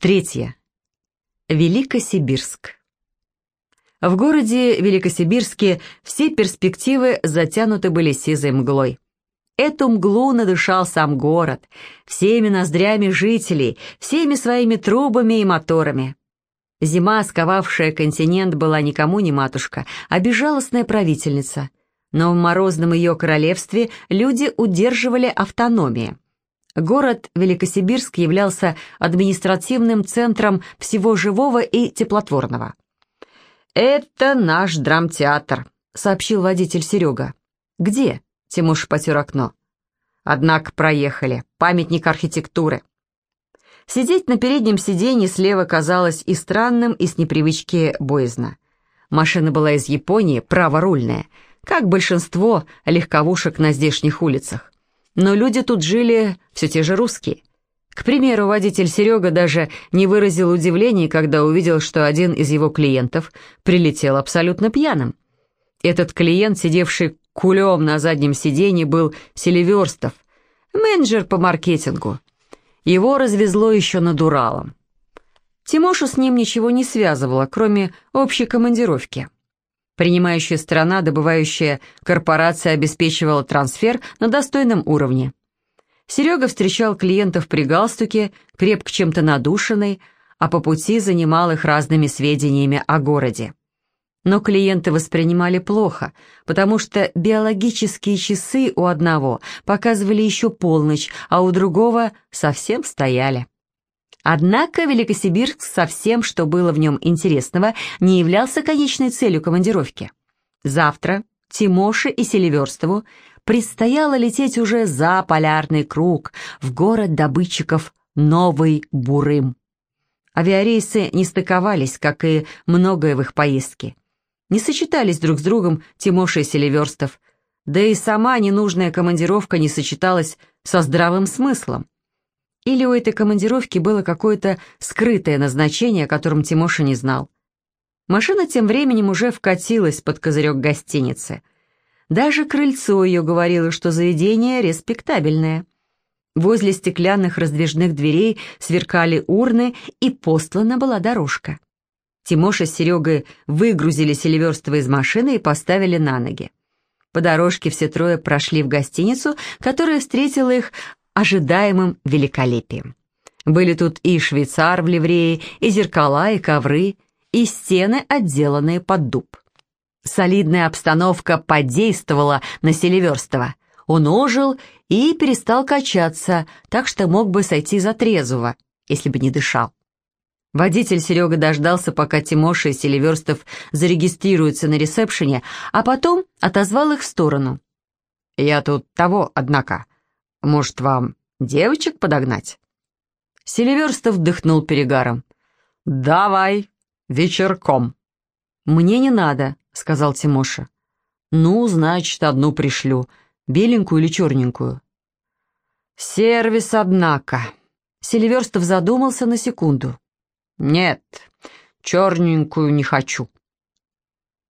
Третье. Великосибирск. В городе Великосибирске все перспективы затянуты были сизой мглой. Эту мглу надышал сам город, всеми ноздрями жителей, всеми своими трубами и моторами. Зима, сковавшая континент, была никому не матушка, а безжалостная правительница. Но в морозном ее королевстве люди удерживали автономию. Город Великосибирск являлся административным центром всего живого и теплотворного. «Это наш драмтеатр», — сообщил водитель Серега. «Где?» — Тимуш потер окно. «Однако проехали. Памятник архитектуры». Сидеть на переднем сиденье слева казалось и странным, и с непривычки боязно. Машина была из Японии, праворульная, как большинство легковушек на здешних улицах. Но люди тут жили все те же русские. К примеру, водитель Серега даже не выразил удивления, когда увидел, что один из его клиентов прилетел абсолютно пьяным. Этот клиент, сидевший кулем на заднем сиденье, был Селиверстов, менеджер по маркетингу. Его развезло еще над Уралом. Тимошу с ним ничего не связывало, кроме общей командировки. Принимающая страна, добывающая корпорация обеспечивала трансфер на достойном уровне. Серега встречал клиентов при галстуке, крепко чем-то надушенный, а по пути занимал их разными сведениями о городе. Но клиенты воспринимали плохо, потому что биологические часы у одного показывали еще полночь, а у другого совсем стояли. Однако Великосибирск со всем, что было в нем интересного, не являлся конечной целью командировки. Завтра Тимоше и Селиверстову предстояло лететь уже за полярный круг в город добытчиков Новый Бурым. Авиарейсы не стыковались, как и многое в их поездке. Не сочетались друг с другом Тимоша и Селиверстов, да и сама ненужная командировка не сочеталась со здравым смыслом. Или у этой командировки было какое-то скрытое назначение, о котором Тимоша не знал. Машина тем временем уже вкатилась под козырек гостиницы. Даже крыльцо ее говорило, что заведение респектабельное. Возле стеклянных раздвижных дверей сверкали урны, и постлана была дорожка. Тимоша с Серегой выгрузили Селиверстова из машины и поставили на ноги. По дорожке все трое прошли в гостиницу, которая встретила их ожидаемым великолепием. Были тут и швейцар в ливрее, и зеркала, и ковры, и стены, отделанные под дуб. Солидная обстановка подействовала на Селиверстова. Он ожил и перестал качаться, так что мог бы сойти за трезвого, если бы не дышал. Водитель Серега дождался, пока Тимоша и Селиверстов зарегистрируются на ресепшене, а потом отозвал их в сторону. «Я тут того, однако. Может, вам девочек подогнать?» Селиверстов вдохнул перегаром. «Давай, вечерком». «Мне не надо», — сказал Тимоша. «Ну, значит, одну пришлю. Беленькую или черненькую?» «Сервис, однако». Селиверстов задумался на секунду. «Нет, черненькую не хочу».